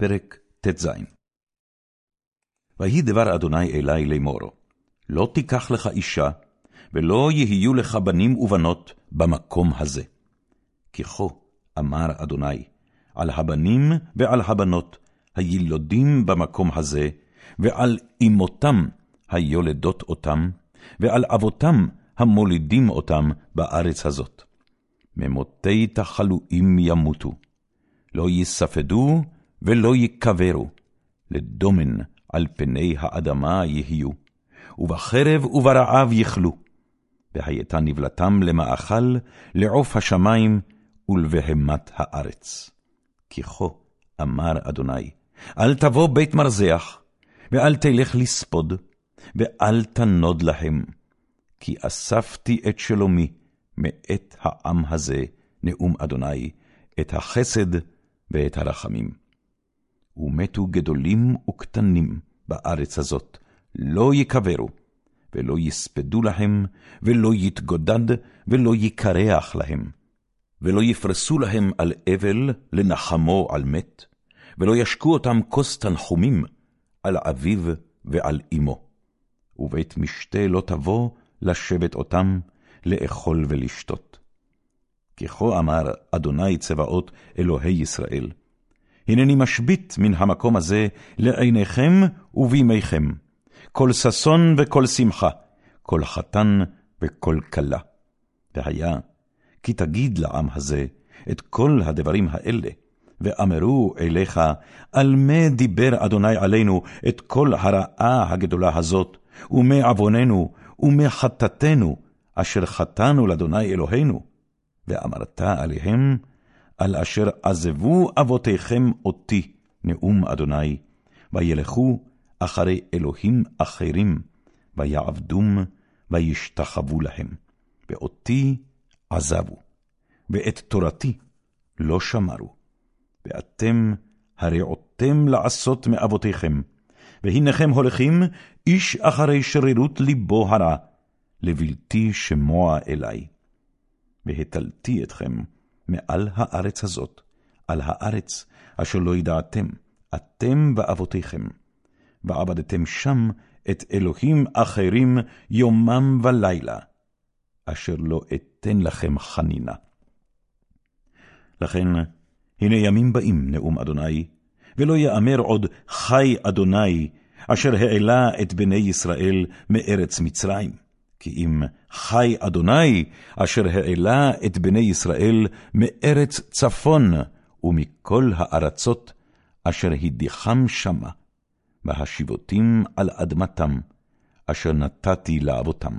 פרק ט"ז ויהי דבר אדוני אלי לאמור, לא תיקח לך אישה, ולא יהיו לך בנים ובנות במקום הזה. כי כה אמר אדוני, על הבנים ועל הבנות הילודים במקום הזה, ועל אמותם היולדות אותם, ועל אבותם המולידים אותם בארץ הזאת. ממותי תחלואים ימותו, לא יספדו ולא יקברו, לדומן על פני האדמה יהיו, ובחרב וברעב יכלו, והייתה נבלתם למאכל, לעוף השמים ולבהמת הארץ. כי כה אמר אדוני, אל תבוא בית מרזח, ואל תלך לספוד, ואל תנוד להם, כי אספתי את שלומי מאת העם הזה, נאום אדוני, את החסד ואת הרחמים. ומתו גדולים וקטנים בארץ הזאת, לא יקברו, ולא יספדו להם, ולא יתגודד, ולא יקרח להם. ולא יפרסו להם על אבל לנחמו על מת, ולא ישקו אותם כוס תנחומים על אביו ועל אמו. ובית משתה לא תבוא לשבת אותם, לאכול ולשתות. כי כה אמר אדוני צבאות אלוהי ישראל, הנני משבית מן המקום הזה לעיניכם ובימיכם, כל ששון וכל שמחה, כל חתן וכל כלה. והיה, כי תגיד לעם הזה את כל הדברים האלה, ואמרו אליך, על מה דיבר אדוני עלינו את כל הרעה הגדולה הזאת, ומעווננו, ומחטאתנו, אשר חטאנו לאדוני אלוהינו, ואמרת עליהם, על אשר עזבו אבותיכם אותי, נאום אדוני, וילכו אחרי אלוהים אחרים, ויעבדום, וישתחוו להם. ואותי עזבו, ואת תורתי לא שמרו. ואתם הרעותם לעשות מאבותיכם, והנכם הולכים איש אחרי שרירות ליבו הרע, לבלתי שמוע אלי. והטלתי אתכם מעל הארץ הזאת, על הארץ אשר לא ידעתם, אתם ואבותיכם, ועבדתם שם את אלוהים אחרים יומם ולילה, אשר לא אתן לכם חנינה. לכן, הנה ימים באים, נאום אדוני, ולא יאמר עוד חי אדוני, אשר העלה את בני ישראל מארץ מצרים. כי אם חי אדוני, אשר העלה את בני ישראל מארץ צפון, ומכל הארצות, אשר הדיחם שמה, והשיבותים על אדמתם, אשר נתתי לאבותם.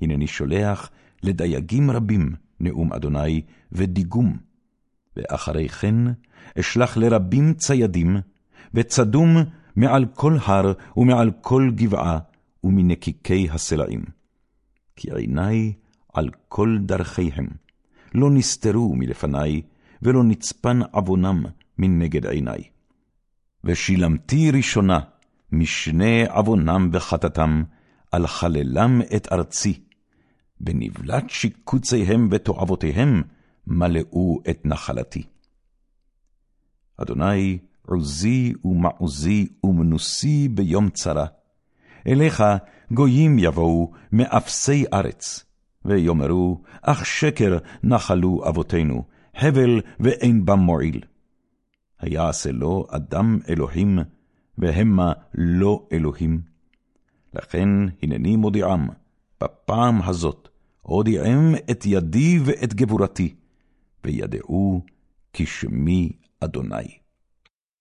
הנני שולח לדייגים רבים, נאום אדוני, ודיגום, ואחרי כן אשלח לרבים ציידים, וצדום מעל כל הר ומעל כל גבעה, ומנקיקי הסלעים. כי עיני על כל דרכיהם, לא נסתרו מלפני, ולא נצפן עוונם מנגד עיני. ושילמתי ראשונה משני עוונם וחטאתם, על חללם את ארצי, בנבלת שיקוציהם ותועבותיהם, מלאו את נחלתי. אדוני עוזי ומעוזי ומנוסי ביום צרה, אליך גויים יבואו מאפסי ארץ, ויאמרו, אך שקר נחלו אבותינו, הבל ואין בם מועיל. היעשה לו אדם אלוהים, והמה לא אלוהים. לכן הנני מודיעם, בפעם הזאת, הודיעם את ידי ואת גבורתי, וידעו כי שמי אדוני.